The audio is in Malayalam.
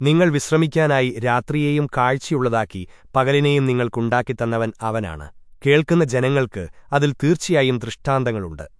നിങ്ങൾ വിശ്രമിക്കാനായി രാത്രിയെയും കാഴ്ചയുള്ളതാക്കി പകലിനെയും നിങ്ങൾക്കുണ്ടാക്കിത്തന്നവൻ അവനാണ്. കേൾക്കുന്ന ജനങ്ങൾക്ക് അതിൽ തീർച്ചയായും ദൃഷ്ടാന്തങ്ങളുണ്ട്.